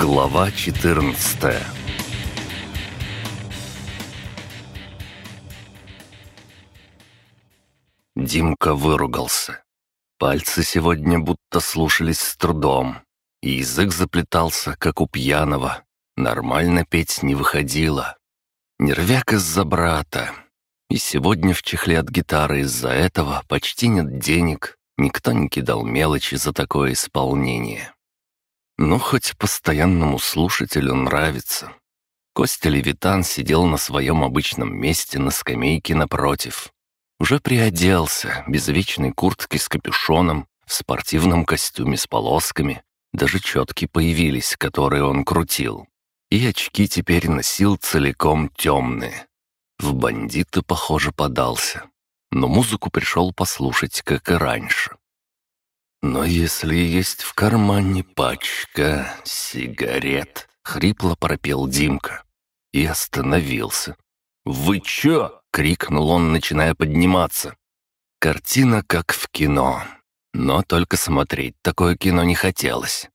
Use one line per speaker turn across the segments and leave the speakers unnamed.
Глава 14 Димка выругался. Пальцы сегодня будто слушались с трудом, и язык заплетался, как у пьяного. Нормально петь не выходило. Нервяк из-за брата. И сегодня в чехле от гитары из-за этого почти нет денег, никто не кидал мелочи за такое исполнение. Ну, хоть постоянному слушателю нравится. Костя Левитан сидел на своем обычном месте на скамейке напротив. Уже приоделся, без вечной куртки с капюшоном, в спортивном костюме с полосками. Даже четки появились, которые он крутил. И очки теперь носил целиком темные. В бандиты, похоже, подался. Но музыку пришел послушать, как и раньше. «Но если есть в кармане пачка сигарет», — хрипло пропел Димка. И остановился. «Вы чё?» — крикнул он, начиная подниматься. Картина как в кино. Но только смотреть такое кино не хотелось.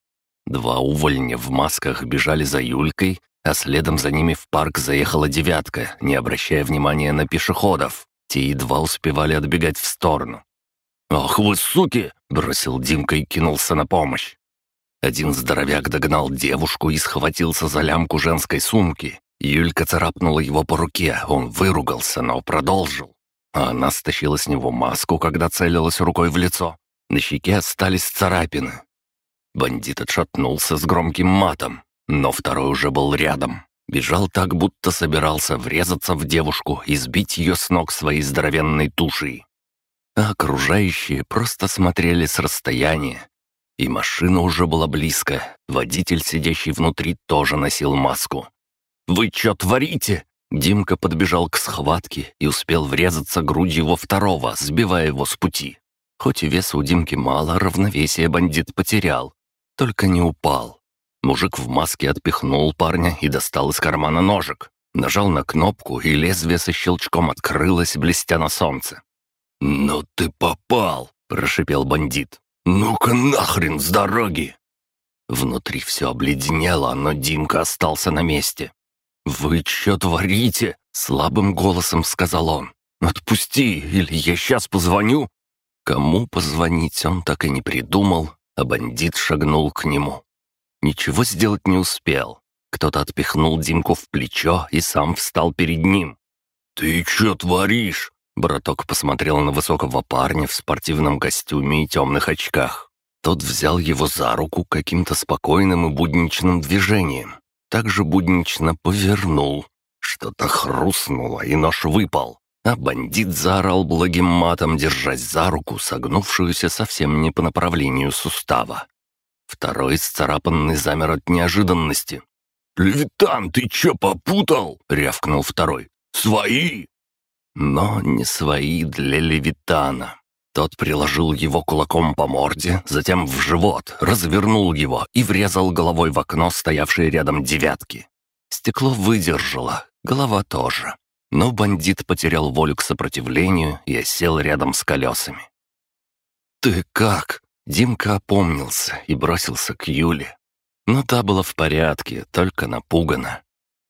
Два увольня в масках бежали за Юлькой, а следом за ними в парк заехала девятка, не обращая внимания на пешеходов. Те едва успевали отбегать в сторону. «Ах вы суки!» — бросил Димка и кинулся на помощь. Один здоровяк догнал девушку и схватился за лямку женской сумки. Юлька царапнула его по руке, он выругался, но продолжил. Она стащила с него маску, когда целилась рукой в лицо. На щеке остались царапины. Бандит отшатнулся с громким матом, но второй уже был рядом. Бежал так, будто собирался врезаться в девушку и сбить ее с ног своей здоровенной тушей а окружающие просто смотрели с расстояния. И машина уже была близко, водитель, сидящий внутри, тоже носил маску. «Вы что творите?» Димка подбежал к схватке и успел врезаться грудью во второго, сбивая его с пути. Хоть и веса у Димки мало, равновесие бандит потерял. Только не упал. Мужик в маске отпихнул парня и достал из кармана ножик. Нажал на кнопку, и лезвие со щелчком открылось, блестя на солнце. «Ну ты попал!» — прошипел бандит. «Ну-ка нахрен с дороги!» Внутри все обледенело, но Димка остался на месте. «Вы что творите?» — слабым голосом сказал он. «Отпусти, или я сейчас позвоню». Кому позвонить он так и не придумал, а бандит шагнул к нему. Ничего сделать не успел. Кто-то отпихнул Димку в плечо и сам встал перед ним. «Ты что творишь?» Браток посмотрел на высокого парня в спортивном костюме и темных очках. Тот взял его за руку каким-то спокойным и будничным движением. Также буднично повернул. Что-то хрустнуло, и нож выпал. А бандит заорал благим матом, держась за руку, согнувшуюся совсем не по направлению сустава. Второй сцарапанный замер от неожиданности. «Левитан, ты чё попутал?» — рявкнул второй. «Свои!» Но не свои для Левитана. Тот приложил его кулаком по морде, затем в живот, развернул его и врезал головой в окно, стоявшее рядом девятки. Стекло выдержало, голова тоже. Но бандит потерял волю к сопротивлению и осел рядом с колесами. «Ты как?» Димка опомнился и бросился к Юле. Но та была в порядке, только напугана.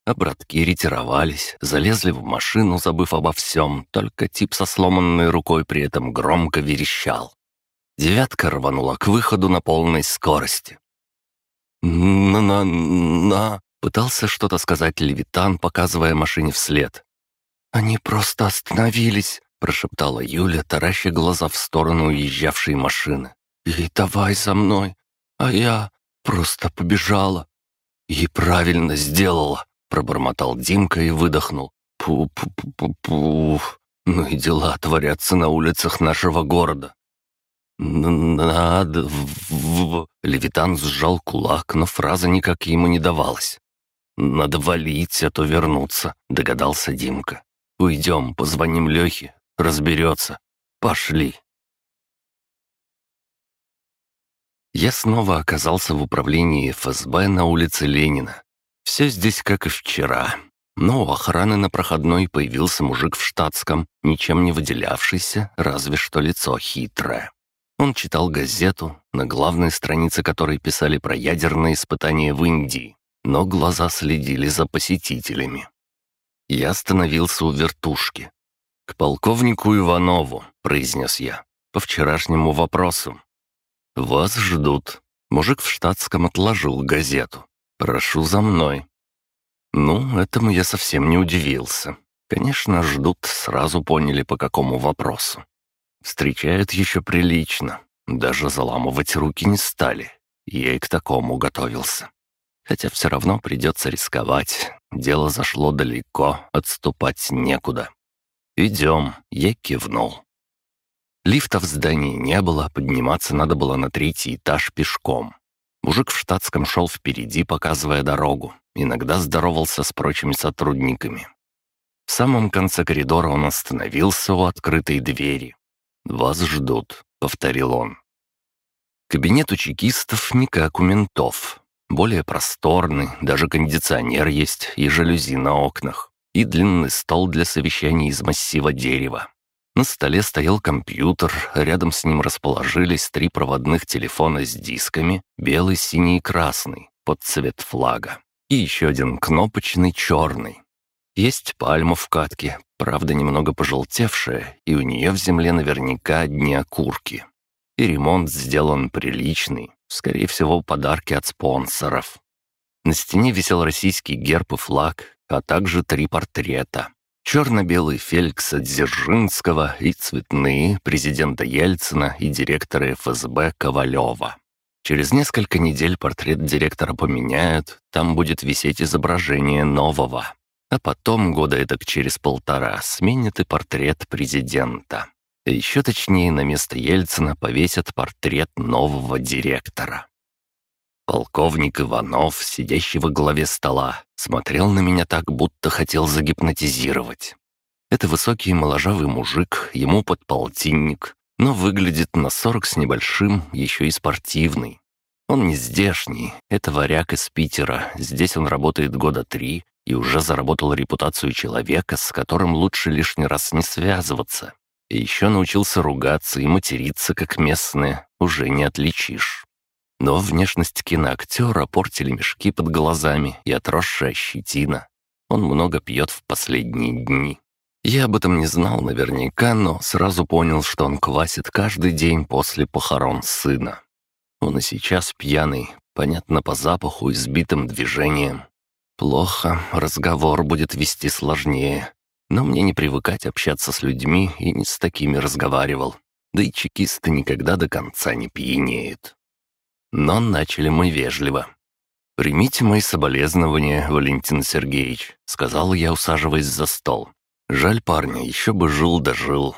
А братки ретировались, залезли в машину, забыв обо всем, только тип со сломанной рукой при этом громко верещал. Девятка рванула к выходу на полной скорости. «На-на-на...» — пытался что-то сказать Левитан, показывая машине вслед. «Они просто остановились», — прошептала Юля, тараща глаза в сторону уезжавшей машины. «И давай за мной, а я просто побежала». «И правильно сделала», Пробормотал Димка и выдохнул. Пу-пу-пу-пу. Ну и дела творятся на улицах нашего города. «Надо...» Левитан сжал кулак, но фраза никак ему не давалась. «Надо валить, а то вернуться», — догадался Димка. «Уйдем, позвоним Лехе, разберется. Пошли». Я снова оказался в управлении ФСБ на улице Ленина. Все здесь как и вчера. Но у охраны на проходной появился мужик в штатском, ничем не выделявшийся, разве что лицо хитрое. Он читал газету, на главной странице которой писали про ядерные испытания в Индии, но глаза следили за посетителями. Я остановился у вертушки. «К полковнику Иванову», — произнес я, — «по вчерашнему вопросу». «Вас ждут». Мужик в штатском отложил газету. «Прошу за мной». Ну, этому я совсем не удивился. Конечно, ждут, сразу поняли, по какому вопросу. Встречают еще прилично. Даже заламывать руки не стали. Я и к такому готовился. Хотя все равно придется рисковать. Дело зашло далеко, отступать некуда. «Идем», — я кивнул. Лифта в здании не было, подниматься надо было на третий этаж пешком. Мужик в штатском шел впереди, показывая дорогу. Иногда здоровался с прочими сотрудниками. В самом конце коридора он остановился у открытой двери. «Вас ждут», — повторил он. Кабинет у чекистов не как у ментов. Более просторный, даже кондиционер есть и жалюзи на окнах. И длинный стол для совещаний из массива дерева. На столе стоял компьютер, рядом с ним расположились три проводных телефона с дисками, белый, синий и красный, под цвет флага. И еще один кнопочный черный. Есть пальма в катке, правда немного пожелтевшая, и у нее в земле наверняка одни окурки. И ремонт сделан приличный, скорее всего, подарки от спонсоров. На стене висел российский герб и флаг, а также три портрета. Черно-белый Феликса Дзержинского и цветные президента Ельцина и директора ФСБ Ковалева. Через несколько недель портрет директора поменяют, там будет висеть изображение нового. А потом, года этак через полтора, сменят и портрет президента. Еще точнее, на место Ельцина повесят портрет нового директора. Полковник Иванов, сидящий во главе стола, смотрел на меня так, будто хотел загипнотизировать. Это высокий моложавый мужик, ему под полтинник, но выглядит на сорок с небольшим, еще и спортивный. Он не здешний, это варяг из Питера, здесь он работает года три и уже заработал репутацию человека, с которым лучше лишний раз не связываться. И еще научился ругаться и материться, как местные, уже не отличишь. Но внешность киноактера портили мешки под глазами и отросшая щетина. Он много пьет в последние дни. Я об этом не знал наверняка, но сразу понял, что он квасит каждый день после похорон сына. Он и сейчас пьяный, понятно по запаху и сбитым движениям. Плохо, разговор будет вести сложнее. Но мне не привыкать общаться с людьми и не с такими разговаривал. Да и чекисты никогда до конца не пьянеют. Но начали мы вежливо. «Примите мои соболезнования, Валентин Сергеевич», — сказал я, усаживаясь за стол. «Жаль парня, еще бы жил да жил».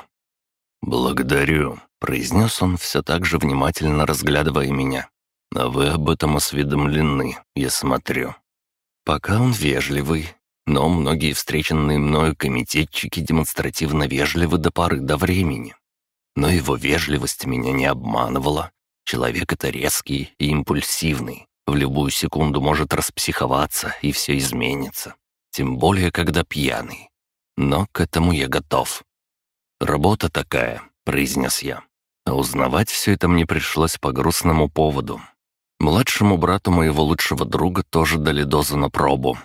«Благодарю», — произнес он, все так же внимательно разглядывая меня. «А вы об этом осведомлены, я смотрю». Пока он вежливый, но многие встреченные мною комитетчики демонстративно вежливы до поры до времени. Но его вежливость меня не обманывала. Человек это резкий и импульсивный. В любую секунду может распсиховаться, и все изменится. Тем более, когда пьяный. Но к этому я готов. «Работа такая», — произнес я. А узнавать все это мне пришлось по грустному поводу. Младшему брату моего лучшего друга тоже дали дозу на пробу.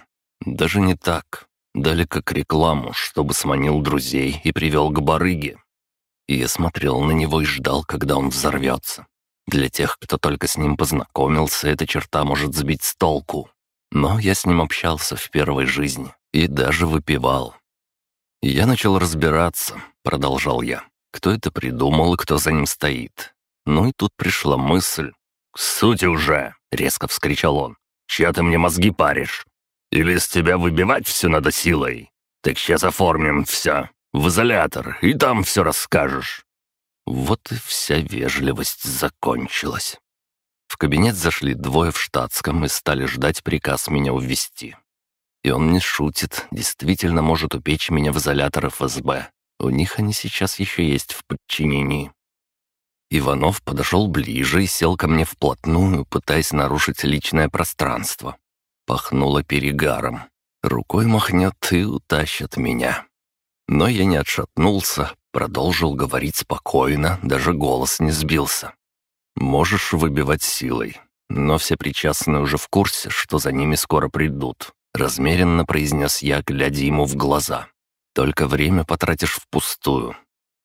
Даже не так. Дали как рекламу, чтобы сманил друзей и привел к барыге. И я смотрел на него и ждал, когда он взорвется. Для тех, кто только с ним познакомился, эта черта может сбить с толку. Но я с ним общался в первой жизни и даже выпивал. Я начал разбираться, продолжал я, кто это придумал и кто за ним стоит. Ну и тут пришла мысль, «К сути уже!» — резко вскричал он. «Чья ты мне мозги паришь? Или с тебя выбивать все надо силой? Так сейчас оформим все в изолятор, и там все расскажешь». Вот и вся вежливость закончилась. В кабинет зашли двое в штатском и стали ждать приказ меня увести. И он не шутит, действительно может упечь меня в изолятор ФСБ. У них они сейчас еще есть в подчинении. Иванов подошел ближе и сел ко мне вплотную, пытаясь нарушить личное пространство. Пахнуло перегаром. Рукой махнет и утащит меня. Но я не отшатнулся, Продолжил говорить спокойно, даже голос не сбился. «Можешь выбивать силой, но все причастные уже в курсе, что за ними скоро придут», — размеренно произнес я, глядя ему в глаза. «Только время потратишь впустую.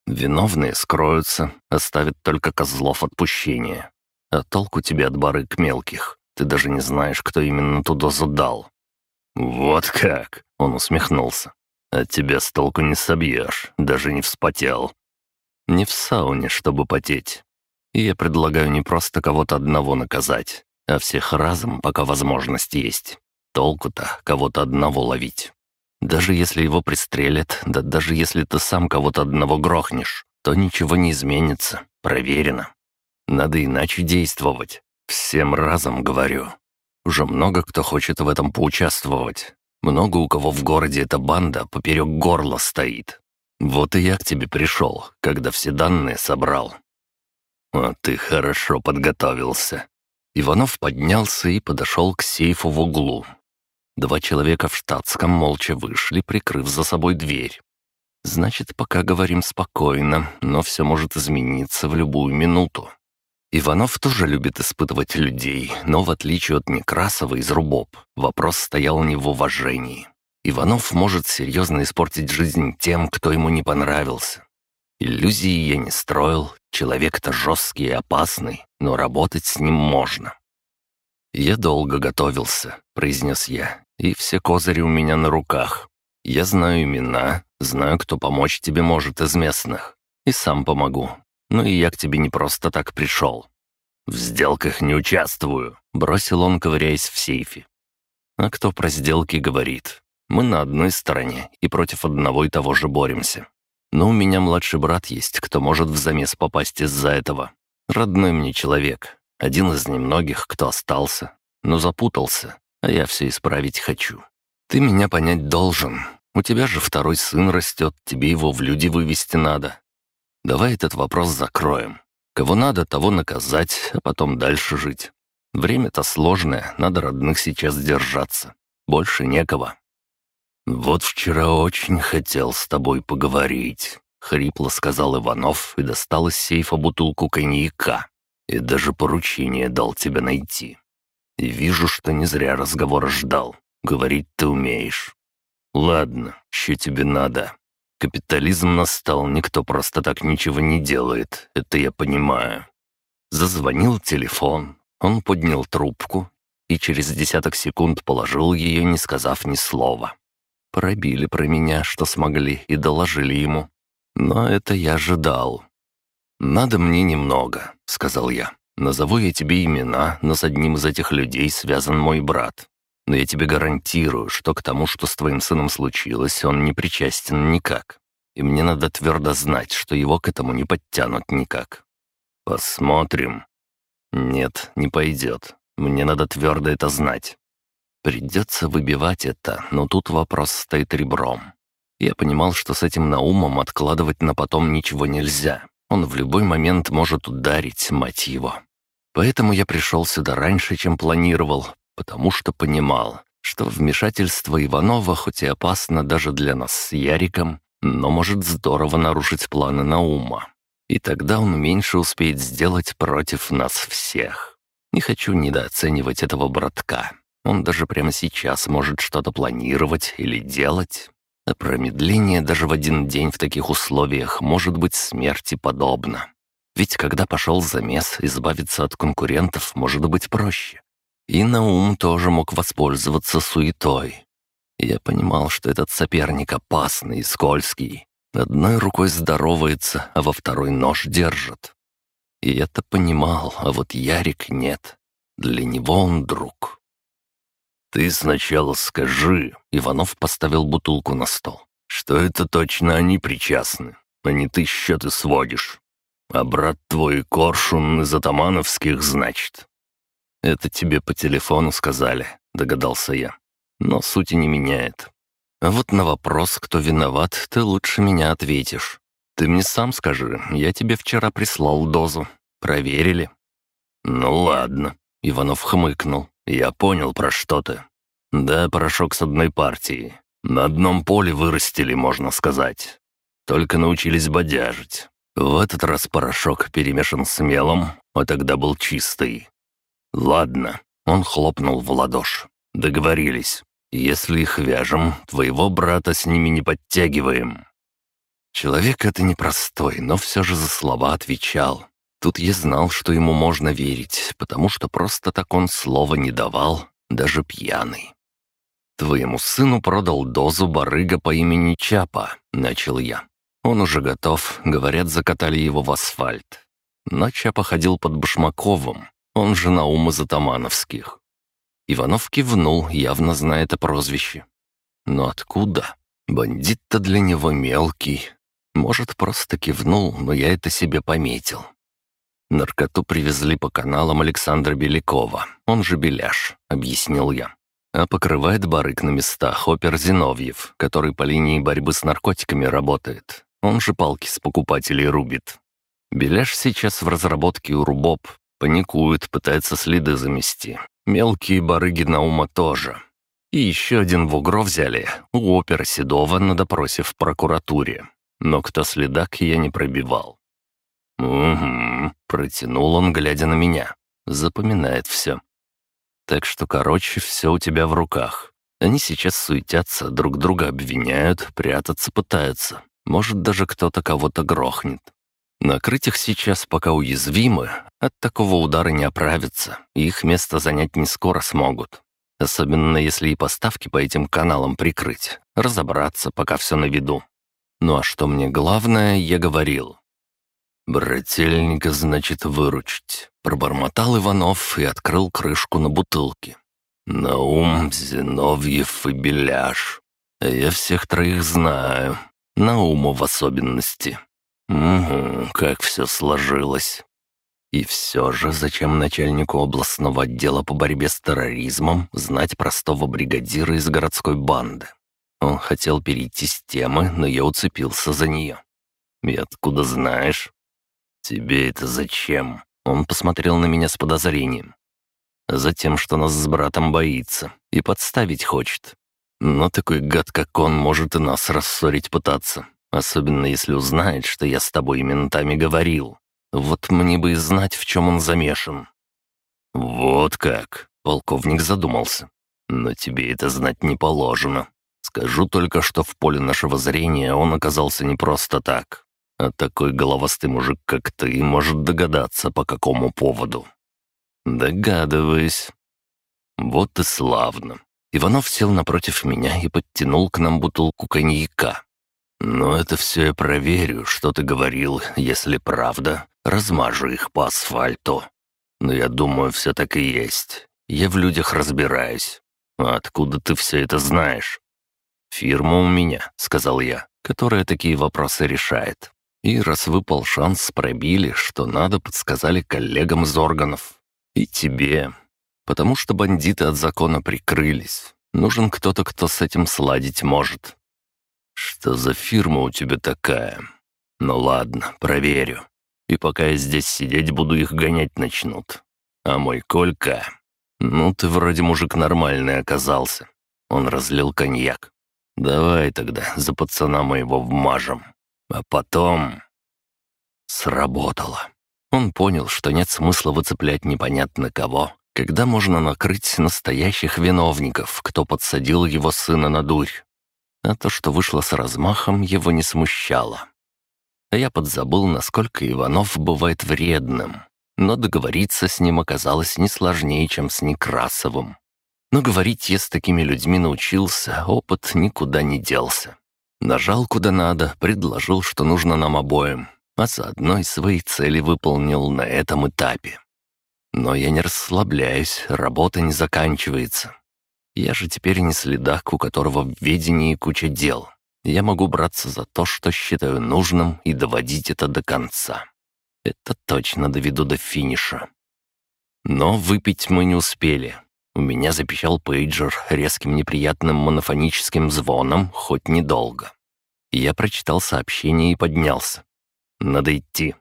Виновные скроются, оставят только козлов отпущения. А толку тебе от барык мелких? Ты даже не знаешь, кто именно туда задал». «Вот как!» — он усмехнулся. «От тебя с толку не собьешь, даже не вспотел». «Не в сауне, чтобы потеть. Я предлагаю не просто кого-то одного наказать, а всех разом, пока возможность есть. Толку-то кого-то одного ловить. Даже если его пристрелят, да даже если ты сам кого-то одного грохнешь, то ничего не изменится, проверено. Надо иначе действовать. Всем разом говорю. Уже много кто хочет в этом поучаствовать. Много у кого в городе эта банда поперек горла стоит. Вот и я к тебе пришел, когда все данные собрал. А ты хорошо подготовился. Иванов поднялся и подошел к сейфу в углу. Два человека в штатском молча вышли, прикрыв за собой дверь. Значит, пока говорим спокойно, но все может измениться в любую минуту. Иванов тоже любит испытывать людей, но в отличие от Некрасова из Рубоб, вопрос стоял не в уважении. Иванов может серьезно испортить жизнь тем, кто ему не понравился. Иллюзии я не строил, человек-то жесткий и опасный, но работать с ним можно. «Я долго готовился», — произнес я, — «и все козыри у меня на руках. Я знаю имена, знаю, кто помочь тебе может из местных, и сам помогу, ну и я к тебе не просто так пришел. В сделках не участвую», — бросил он, ковыряясь в сейфе. «А кто про сделки говорит? Мы на одной стороне и против одного и того же боремся. Но у меня младший брат есть, кто может в замес попасть из-за этого. Родной мне человек, один из немногих, кто остался, но запутался, а я все исправить хочу. Ты меня понять должен. У тебя же второй сын растет, тебе его в люди вывести надо. Давай этот вопрос закроем. Кого надо, того наказать, а потом дальше жить. Время-то сложное, надо родных сейчас держаться. Больше некого. «Вот вчера очень хотел с тобой поговорить», — хрипло сказал Иванов и достал из сейфа бутылку коньяка. «И даже поручение дал тебя найти. И вижу, что не зря разговора ждал. Говорить ты умеешь. Ладно, что тебе надо?» Капитализм настал, никто просто так ничего не делает, это я понимаю. Зазвонил телефон, он поднял трубку и через десяток секунд положил ее, не сказав ни слова. Пробили про меня, что смогли, и доложили ему. Но это я ожидал. «Надо мне немного», — сказал я. «Назову я тебе имена, но с одним из этих людей связан мой брат. Но я тебе гарантирую, что к тому, что с твоим сыном случилось, он не причастен никак. И мне надо твердо знать, что его к этому не подтянут никак. Посмотрим. Нет, не пойдет. Мне надо твердо это знать. Придется выбивать это, но тут вопрос стоит ребром. Я понимал, что с этим Наумом откладывать на потом ничего нельзя. Он в любой момент может ударить, мать его. Поэтому я пришел сюда раньше, чем планировал, потому что понимал, что вмешательство Иванова хоть и опасно даже для нас с Яриком, но может здорово нарушить планы Наума. И тогда он меньше успеет сделать против нас всех. Не хочу недооценивать этого братка. Он даже прямо сейчас может что-то планировать или делать. А промедление даже в один день в таких условиях может быть смерти подобно. Ведь когда пошел замес, избавиться от конкурентов может быть проще. И Наум тоже мог воспользоваться суетой. Я понимал, что этот соперник опасный и скользкий. Одной рукой здоровается, а во второй нож держит. И это понимал, а вот Ярик нет. Для него он друг. «Ты сначала скажи», — Иванов поставил бутылку на стол, «что это точно они причастны, а не ты счеты сводишь. А брат твой Коршун из Атамановских, значит. «Это тебе по телефону сказали», — догадался я. «Но сути не меняет. А вот на вопрос, кто виноват, ты лучше меня ответишь. Ты мне сам скажи, я тебе вчера прислал дозу. Проверили?» «Ну ладно», — Иванов хмыкнул. «Я понял, про что ты. Да, порошок с одной партии. На одном поле вырастили, можно сказать. только научились бодяжить. В этот раз порошок перемешан с мелом, а тогда был чистый. Ладно, он хлопнул в ладошь. Договорились. Если их вяжем, твоего брата с ними не подтягиваем. Человек это непростой, но все же за слова отвечал. Тут я знал, что ему можно верить, потому что просто так он слова не давал, даже пьяный. «Твоему сыну продал дозу барыга по имени Чапа», — начал я. «Он уже готов, говорят, закатали его в асфальт». Но Чапа ходил под Башмаковым, он же Наум из Атамановских. Иванов кивнул, явно зная это прозвище. Но откуда? Бандит-то для него мелкий. Может, просто кивнул, но я это себе пометил. Наркоту привезли по каналам Александра Белякова, он же Беляш, объяснил я. А покрывает барык на местах опер Зиновьев, который по линии борьбы с наркотиками работает. Он же палки с покупателей рубит. Беляш сейчас в разработке у Рубоб, Паникует, пытается следы замести. Мелкие барыги Наума тоже. И еще один в угро взяли, у опера Седова на допросе в прокуратуре. Но кто следак, я не пробивал. «Угу», — протянул он, глядя на меня. Запоминает все. Так что, короче, все у тебя в руках. Они сейчас суетятся, друг друга обвиняют, прятаться пытаются. Может, даже кто-то кого-то грохнет. Накрыть их сейчас пока уязвимы, от такого удара не оправятся, и их место занять не скоро смогут. Особенно если и поставки по этим каналам прикрыть, разобраться, пока все на виду. Ну а что мне главное, я говорил. «Брательника, значит, выручить», — пробормотал Иванов и открыл крышку на бутылке. «Наум, Зиновьев и Беляш. Я всех троих знаю, Науму в особенности. Угу, как все сложилось. И все же, зачем начальнику областного отдела по борьбе с терроризмом знать простого бригадира из городской банды? Он хотел перейти с темы, но я уцепился за нее. «И откуда знаешь?» «Тебе это зачем?» Он посмотрел на меня с подозрением. «Затем, что нас с братом боится и подставить хочет. Но такой гад, как он, может и нас рассорить пытаться. Особенно если узнает, что я с тобой ментами говорил. Вот мне бы и знать, в чем он замешан». «Вот как!» — полковник задумался. «Но тебе это знать не положено. Скажу только, что в поле нашего зрения он оказался не просто так. А такой головастый мужик, как ты, может догадаться, по какому поводу». «Догадываюсь». «Вот и славно». Иванов сел напротив меня и подтянул к нам бутылку коньяка. «Но это все я проверю, что ты говорил. Если правда, размажу их по асфальту. Но я думаю, все так и есть. Я в людях разбираюсь. А откуда ты все это знаешь?» «Фирма у меня», — сказал я, — «которая такие вопросы решает. И раз выпал шанс, пробили, что надо, подсказали коллегам из органов. И тебе. Потому что бандиты от закона прикрылись. Нужен кто-то, кто с этим сладить может. «Что за фирма у тебя такая?» «Ну ладно, проверю. И пока я здесь сидеть буду, их гонять начнут. А мой Колька... Ну, ты вроде мужик нормальный оказался». Он разлил коньяк. «Давай тогда за пацана моего вмажем. А потом...» Сработало. Он понял, что нет смысла выцеплять непонятно кого, когда можно накрыть настоящих виновников, кто подсадил его сына на дурь а то, что вышло с размахом, его не смущало. Я подзабыл, насколько Иванов бывает вредным, но договориться с ним оказалось не сложнее, чем с Некрасовым. Но говорить я с такими людьми научился, опыт никуда не делся. Нажал куда надо, предложил, что нужно нам обоим, а заодно и свои цели выполнил на этом этапе. Но я не расслабляюсь, работа не заканчивается. Я же теперь не следак, у которого в ведении куча дел. Я могу браться за то, что считаю нужным, и доводить это до конца. Это точно доведу до финиша. Но выпить мы не успели. У меня запищал пейджер резким неприятным монофоническим звоном, хоть недолго. Я прочитал сообщение и поднялся. «Надо идти».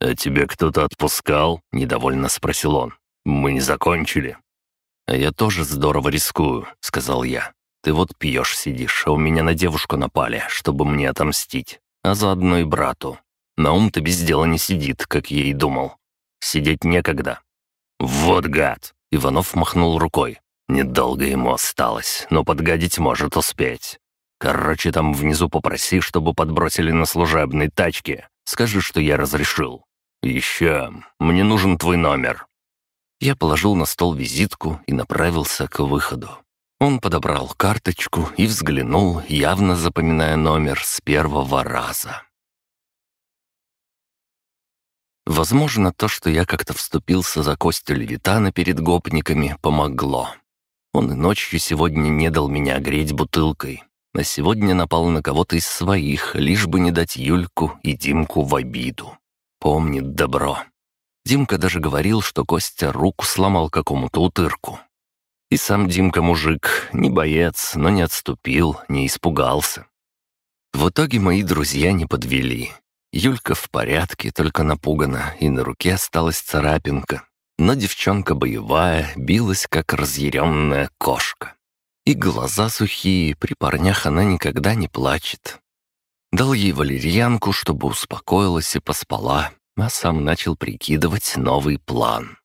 «А тебя кто-то отпускал?» — недовольно спросил он. «Мы не закончили». «А я тоже здорово рискую», — сказал я. «Ты вот пьешь сидишь, а у меня на девушку напали, чтобы мне отомстить. а заодно и брату. Наум-то без дела не сидит, как я и думал. Сидеть некогда. «Вот гад!» — Иванов махнул рукой. «Недолго ему осталось, но подгадить может успеть. Короче, там внизу попроси, чтобы подбросили на служебной тачке. Скажи, что я разрешил. Еще, мне нужен твой номер». Я положил на стол визитку и направился к выходу. Он подобрал карточку и взглянул, явно запоминая номер с первого раза. Возможно, то, что я как-то вступился за Костю Левитана перед гопниками, помогло. Он и ночью сегодня не дал меня греть бутылкой, а сегодня напал на кого-то из своих, лишь бы не дать Юльку и Димку в обиду. Помнит добро. Димка даже говорил, что Костя руку сломал какому-то утырку. И сам Димка мужик, не боец, но не отступил, не испугался. В итоге мои друзья не подвели. Юлька в порядке, только напугана, и на руке осталась царапинка. Но девчонка боевая, билась, как разъяренная кошка. И глаза сухие, при парнях она никогда не плачет. Дал ей валерьянку, чтобы успокоилась и поспала, а сам начал прикидывать новый план.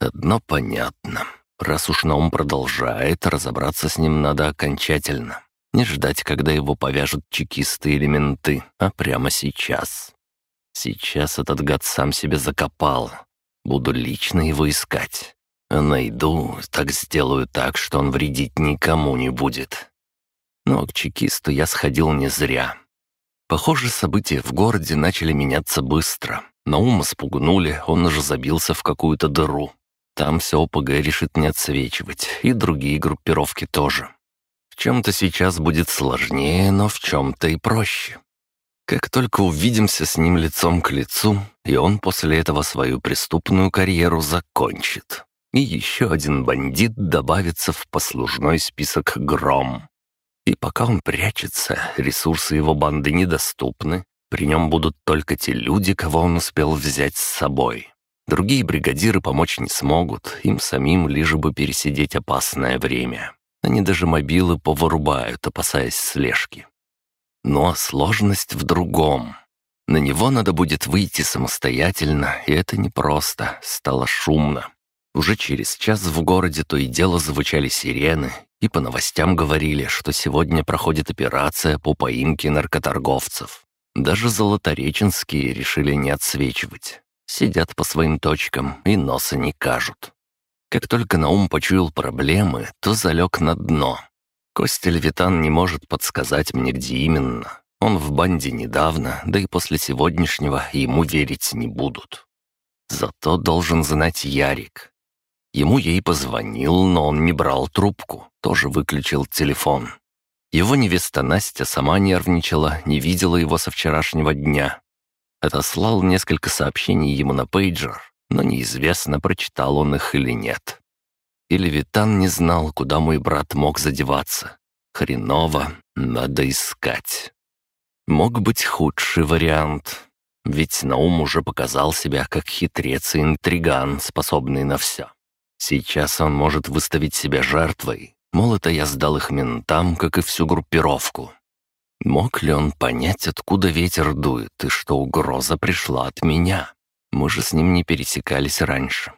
Одно понятно. Раз уж Наум продолжает, разобраться с ним надо окончательно. Не ждать, когда его повяжут чекисты или менты, а прямо сейчас. Сейчас этот гад сам себя закопал. Буду лично его искать. А найду, так сделаю так, что он вредить никому не будет. Но к чекисту я сходил не зря. Похоже, события в городе начали меняться быстро. Наума спугнули, он уже забился в какую-то дыру. Там все ОПГ решит не отсвечивать, и другие группировки тоже. В чем-то сейчас будет сложнее, но в чем-то и проще. Как только увидимся с ним лицом к лицу, и он после этого свою преступную карьеру закончит. И еще один бандит добавится в послужной список «Гром». И пока он прячется, ресурсы его банды недоступны, при нем будут только те люди, кого он успел взять с собой. Другие бригадиры помочь не смогут, им самим лишь бы пересидеть опасное время. Они даже мобилы повырубают, опасаясь слежки. Но сложность в другом. На него надо будет выйти самостоятельно, и это непросто, стало шумно. Уже через час в городе то и дело звучали сирены, и по новостям говорили, что сегодня проходит операция по поимке наркоторговцев. Даже золотореченские решили не отсвечивать. Сидят по своим точкам и носа не кажут. Как только Наум почуял проблемы, то залег на дно. Костя Левитан не может подсказать мне, где именно. Он в банде недавно, да и после сегодняшнего ему верить не будут. Зато должен знать Ярик. Ему и позвонил, но он не брал трубку, тоже выключил телефон. Его невеста Настя сама нервничала, не видела его со вчерашнего дня, Отослал несколько сообщений ему на пейджер, но неизвестно, прочитал он их или нет. Или Витан не знал, куда мой брат мог задеваться. Хреново, надо искать. Мог быть худший вариант, ведь Наум уже показал себя как хитрец и интриган, способный на все. Сейчас он может выставить себя жертвой, мол, это я сдал их ментам, как и всю группировку. Мог ли он понять, откуда ветер дует и что угроза пришла от меня? Мы же с ним не пересекались раньше.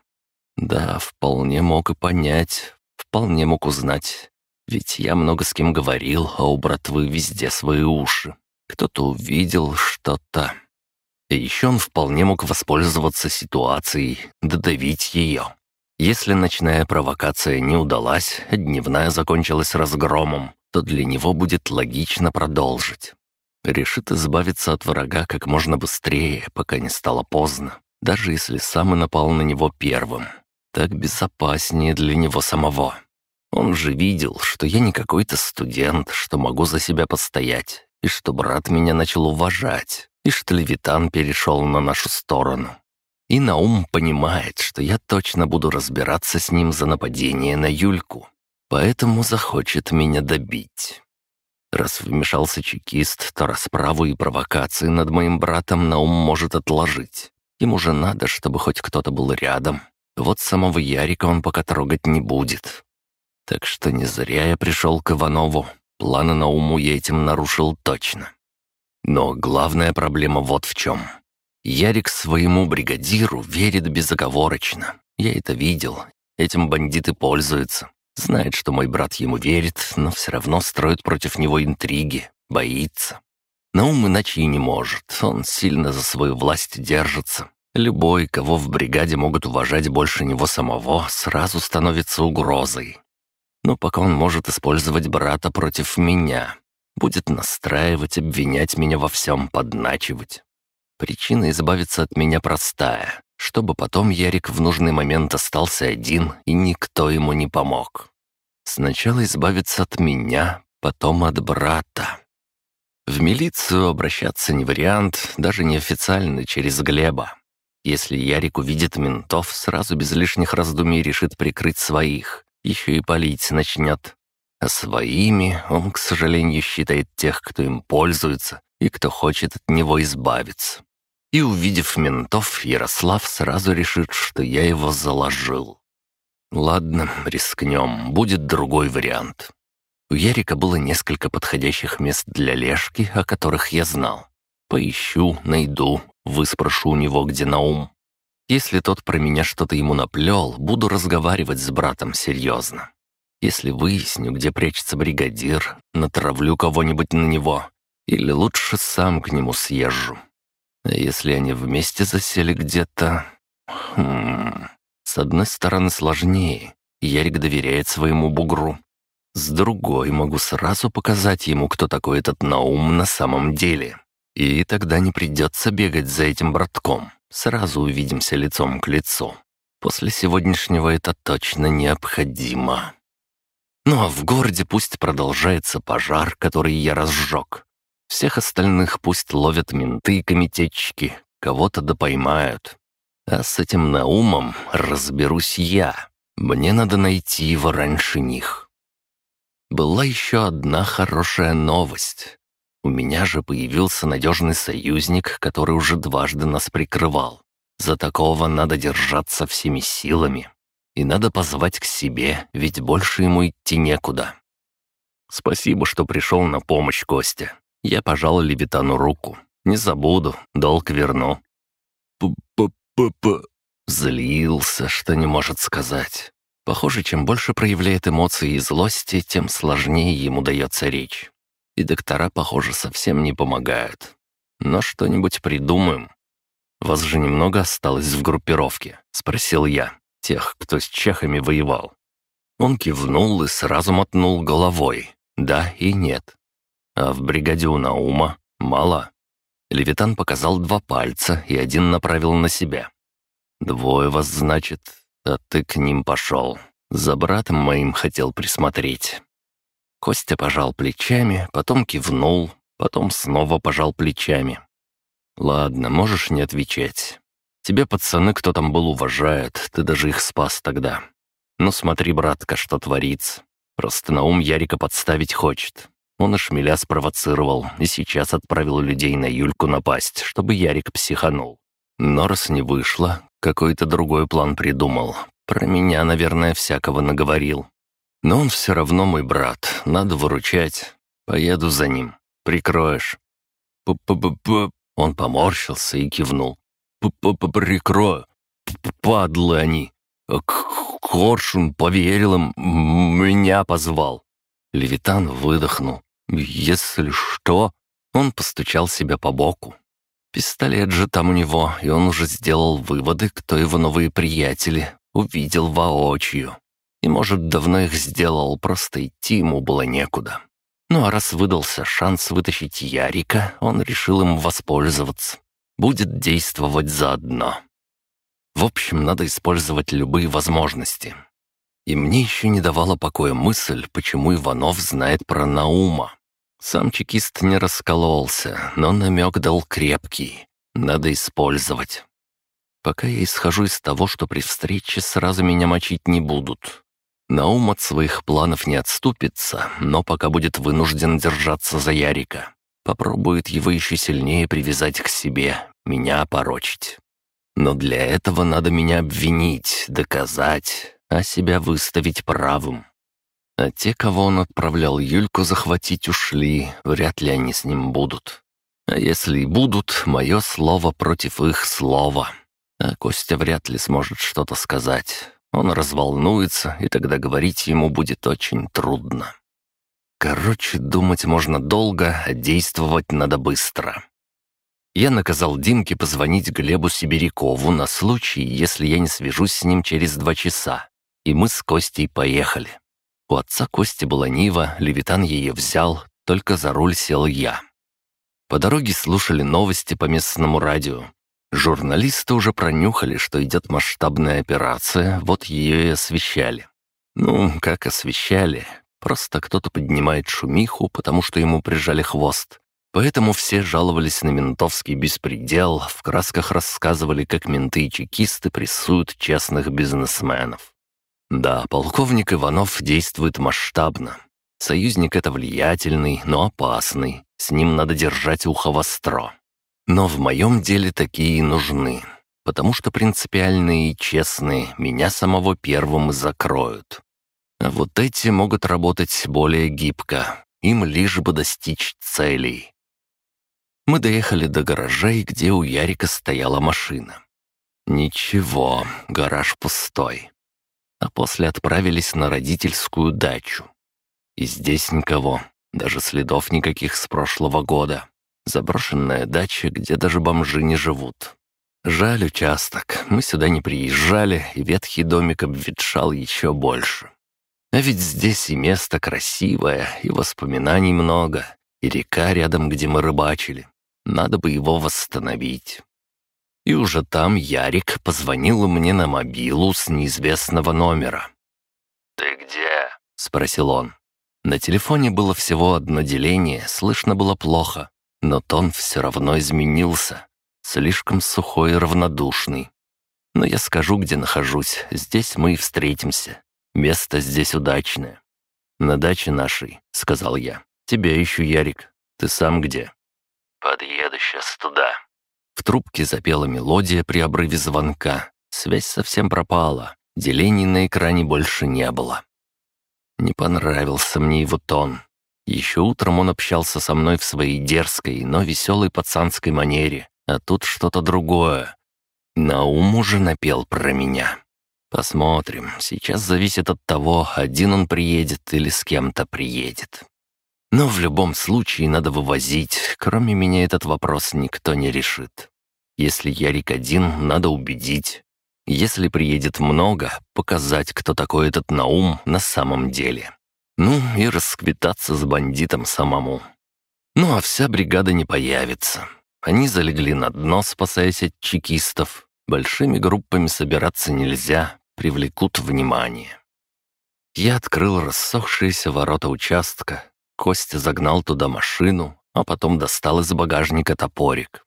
Да, вполне мог и понять, вполне мог узнать. Ведь я много с кем говорил, а у братвы везде свои уши. Кто-то увидел что-то. И еще он вполне мог воспользоваться ситуацией, додавить ее. Если ночная провокация не удалась, дневная закончилась разгромом, то для него будет логично продолжить. Решит избавиться от врага как можно быстрее, пока не стало поздно, даже если сам и напал на него первым. Так безопаснее для него самого. Он же видел, что я не какой-то студент, что могу за себя постоять, и что брат меня начал уважать, и что Левитан перешел на нашу сторону. И Наум понимает, что я точно буду разбираться с ним за нападение на Юльку, поэтому захочет меня добить. Раз вмешался чекист, то расправу и провокации над моим братом Наум может отложить. Ему же надо, чтобы хоть кто-то был рядом. Вот самого Ярика он пока трогать не будет. Так что не зря я пришел к Иванову. Планы Науму я этим нарушил точно. Но главная проблема вот в чем. Ярик своему бригадиру верит безоговорочно. Я это видел. Этим бандиты пользуются. Знает, что мой брат ему верит, но все равно строит против него интриги, боится. Наум иначе и не может, он сильно за свою власть держится. Любой, кого в бригаде могут уважать больше него самого, сразу становится угрозой. Но пока он может использовать брата против меня, будет настраивать, обвинять меня во всем, подначивать. Причина избавиться от меня простая, чтобы потом Ярик в нужный момент остался один, и никто ему не помог. Сначала избавиться от меня, потом от брата. В милицию обращаться не вариант, даже неофициально, через Глеба. Если Ярик увидит ментов, сразу без лишних раздумий решит прикрыть своих, еще и палить начнет. А своими он, к сожалению, считает тех, кто им пользуется и кто хочет от него избавиться. И увидев ментов, Ярослав сразу решит, что я его заложил. Ладно, рискнем, будет другой вариант. У Ярика было несколько подходящих мест для Лешки, о которых я знал. Поищу, найду, выспрошу у него, где Наум. Если тот про меня что-то ему наплел, буду разговаривать с братом серьезно. Если выясню, где прячется бригадир, натравлю кого-нибудь на него. Или лучше сам к нему съезжу. Если они вместе засели где-то... Хм... С одной стороны сложнее. Ярик доверяет своему бугру. С другой могу сразу показать ему, кто такой этот Наум на самом деле. И тогда не придется бегать за этим братком. Сразу увидимся лицом к лицу. После сегодняшнего это точно необходимо. Ну а в городе пусть продолжается пожар, который я разжег. Всех остальных пусть ловят менты и комитетчики, кого-то допоймают. А с этим Наумом разберусь я. Мне надо найти его раньше них. Была еще одна хорошая новость. У меня же появился надежный союзник, который уже дважды нас прикрывал. За такого надо держаться всеми силами. И надо позвать к себе, ведь больше ему идти некуда. Спасибо, что пришел на помощь, Костя. Я пожал Левитану руку. Не забуду, долг верну. П-п-п-п... Злился, что не может сказать. Похоже, чем больше проявляет эмоции и злости, тем сложнее ему дается речь. И доктора, похоже, совсем не помогают. Но что-нибудь придумаем. «Вас же немного осталось в группировке?» — спросил я. «Тех, кто с чехами воевал». Он кивнул и сразу мотнул головой. «Да и нет. А в бригаде у Наума мало. Левитан показал два пальца и один направил на себя. «Двое вас, значит, а ты к ним пошел. За братом моим хотел присмотреть». Костя пожал плечами, потом кивнул, потом снова пожал плечами. «Ладно, можешь не отвечать. Тебе пацаны, кто там был, уважают, ты даже их спас тогда. Ну смотри, братка, что творится. Просто Наум Ярика подставить хочет. Он и Шмеля спровоцировал, и сейчас отправил людей на Юльку напасть, чтобы Ярик психанул. Но раз не вышло, какой-то другой план придумал. Про меня, наверное, всякого наговорил. Но он все равно мой брат, надо выручать. Поеду за ним. Прикроешь. П-п-п-п... Он поморщился и кивнул. П-п-п-прикрою. Падлы они. Коршун поверил им, меня позвал. Левитан выдохнул. «Если что...» Он постучал себя по боку. Пистолет же там у него, и он уже сделал выводы, кто его новые приятели, увидел воочию. И, может, давно их сделал, просто идти ему было некуда. Ну а раз выдался шанс вытащить Ярика, он решил им воспользоваться. Будет действовать заодно. В общем, надо использовать любые возможности. И мне еще не давала покоя мысль, почему Иванов знает про Наума. Сам чекист не раскололся, но намек дал крепкий. Надо использовать. Пока я исхожу из того, что при встрече сразу меня мочить не будут. Наум от своих планов не отступится, но пока будет вынужден держаться за Ярика. Попробует его еще сильнее привязать к себе, меня опорочить. Но для этого надо меня обвинить, доказать, а себя выставить правым. А те, кого он отправлял Юльку захватить, ушли, вряд ли они с ним будут. А если и будут, мое слово против их слова. А Костя вряд ли сможет что-то сказать. Он разволнуется, и тогда говорить ему будет очень трудно. Короче, думать можно долго, а действовать надо быстро. Я наказал Димке позвонить Глебу Сибирякову на случай, если я не свяжусь с ним через два часа. И мы с Костей поехали. У отца Кости была Нива, Левитан ее взял, только за руль сел я. По дороге слушали новости по местному радио. Журналисты уже пронюхали, что идет масштабная операция, вот ее и освещали. Ну, как освещали? Просто кто-то поднимает шумиху, потому что ему прижали хвост. Поэтому все жаловались на ментовский беспредел, в красках рассказывали, как менты и чекисты прессуют частных бизнесменов. Да, полковник Иванов действует масштабно. Союзник это влиятельный, но опасный. С ним надо держать ухо востро. Но в моем деле такие нужны, потому что принципиальные и честные меня самого первым закроют. А вот эти могут работать более гибко, им лишь бы достичь целей. Мы доехали до гаражей, где у Ярика стояла машина. Ничего, гараж пустой. А после отправились на родительскую дачу. И здесь никого, даже следов никаких с прошлого года. Заброшенная дача, где даже бомжи не живут. Жаль участок, мы сюда не приезжали, и ветхий домик обветшал еще больше. А ведь здесь и место красивое, и воспоминаний много, и река рядом, где мы рыбачили. Надо бы его восстановить. И уже там Ярик позвонил мне на мобилу с неизвестного номера.
«Ты где?»
— спросил он. На телефоне было всего одно деление, слышно было плохо, но тон все равно изменился. Слишком сухой и равнодушный. Но я скажу, где нахожусь, здесь мы и встретимся. Место здесь удачное. «На даче нашей», — сказал я. «Тебя ищу, Ярик. Ты сам где?»
«Подъеду сейчас туда».
В трубке запела мелодия при обрыве звонка. Связь совсем пропала. Делений на экране больше не было. Не понравился мне его тон. Еще утром он общался со мной в своей дерзкой, но веселой пацанской манере, а тут что-то другое. На ум уже напел про меня. Посмотрим, сейчас зависит от того, один он приедет или с кем-то приедет. Но в любом случае надо вывозить, кроме меня этот вопрос никто не решит. Если Ярик один, надо убедить. Если приедет много, показать, кто такой этот Наум на самом деле. Ну и расквитаться с бандитом самому. Ну а вся бригада не появится. Они залегли на дно, спасаясь от чекистов. Большими группами собираться нельзя, привлекут внимание. Я открыл рассохшиеся ворота участка, Костя загнал туда машину, а потом достал из багажника топорик.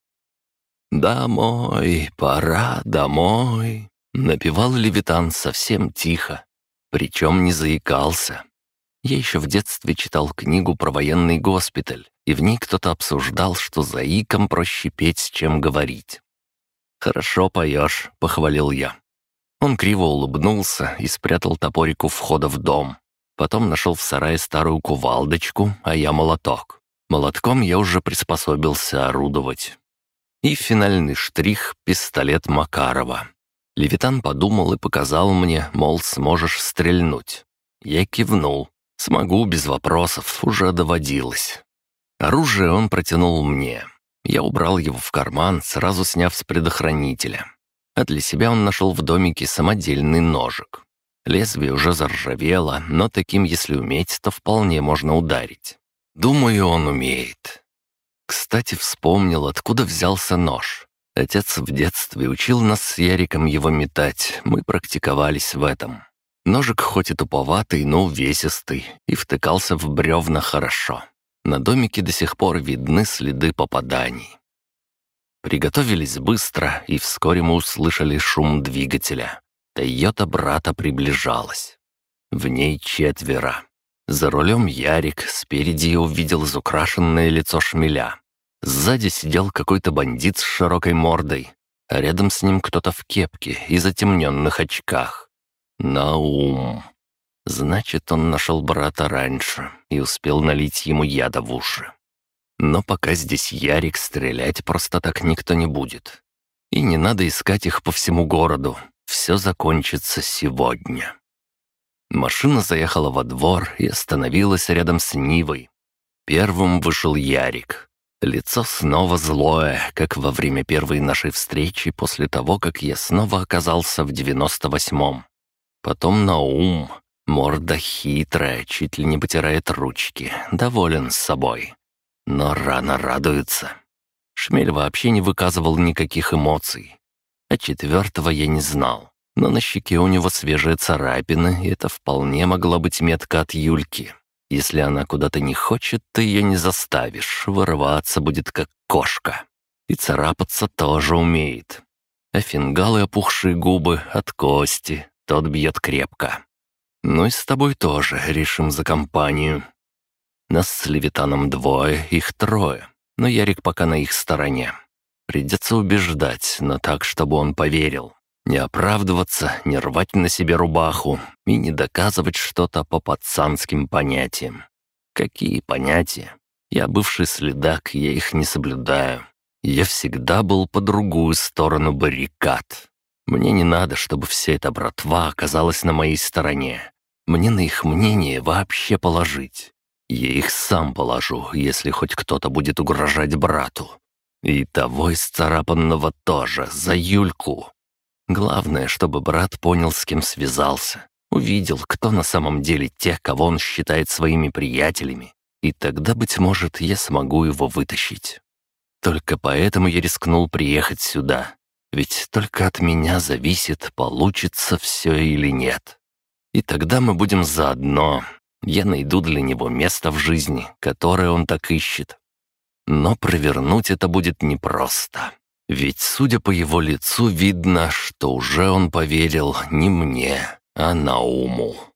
«Домой, пора домой», — напевал Левитан совсем тихо, причем не заикался. Я еще в детстве читал книгу про военный госпиталь, и в ней кто-то обсуждал, что заиком проще петь, чем говорить. «Хорошо поешь», — похвалил я. Он криво улыбнулся и спрятал топорик у входа в дом. Потом нашел в сарае старую кувалдочку, а я молоток. Молотком я уже приспособился орудовать. И финальный штрих — пистолет Макарова. Левитан подумал и показал мне, мол, сможешь стрельнуть. Я кивнул. Смогу без вопросов, уже доводилось. Оружие он протянул мне. Я убрал его в карман, сразу сняв с предохранителя. А для себя он нашел в домике самодельный ножик. Лезвие уже заржавело, но таким, если уметь, то вполне можно ударить. Думаю, он умеет. Кстати, вспомнил, откуда взялся нож. Отец в детстве учил нас с Яриком его метать, мы практиковались в этом. Ножик хоть и туповатый, но увесистый, и втыкался в бревна хорошо. На домике до сих пор видны следы попаданий. Приготовились быстро, и вскоре мы услышали шум двигателя. Тойота брата приближалась. В ней четверо. За рулем Ярик, спереди я увидел изукрашенное лицо шмеля. Сзади сидел какой-то бандит с широкой мордой, а рядом с ним кто-то в кепке и затемненных очках. Наум. Значит, он нашел брата раньше и успел налить ему яда в уши. Но пока здесь Ярик, стрелять просто так никто не будет. И не надо искать их по всему городу. Все закончится сегодня. Машина заехала во двор и остановилась рядом с Нивой. Первым вышел Ярик. Лицо снова злое, как во время первой нашей встречи после того, как я снова оказался в девяносто восьмом. Потом Наум. Морда хитрая, чуть ли не потирает ручки, доволен собой. Но рано радуется. Шмель вообще не выказывал никаких эмоций. А четвертого я не знал. Но на щеке у него свежая царапина, и это вполне могла быть метка от Юльки. Если она куда-то не хочет, ты ее не заставишь, вырываться будет как кошка. И царапаться тоже умеет. А фингалы опухшие губы от кости, тот бьет крепко. Ну и с тобой тоже решим за компанию. Нас с Левитаном двое, их трое, но Ярик пока на их стороне. Придется убеждать, но так, чтобы он поверил. Не оправдываться, не рвать на себе рубаху и не доказывать что-то по пацанским понятиям. Какие понятия? Я бывший следак, я их не соблюдаю. Я всегда был по другую сторону баррикад. Мне не надо, чтобы вся эта братва оказалась на моей стороне. Мне на их мнение вообще положить. Я их сам положу, если хоть кто-то будет угрожать брату. И того исцарапанного тоже, за Юльку. Главное, чтобы брат понял, с кем связался. Увидел, кто на самом деле те, кого он считает своими приятелями. И тогда, быть может, я смогу его вытащить. Только поэтому я рискнул приехать сюда. Ведь только от меня зависит, получится все или нет. И тогда мы будем заодно. Я найду для него место в жизни, которое он так ищет. Но провернуть это будет непросто. Ведь, судя по его лицу, видно, что уже он поверил не мне, а Науму.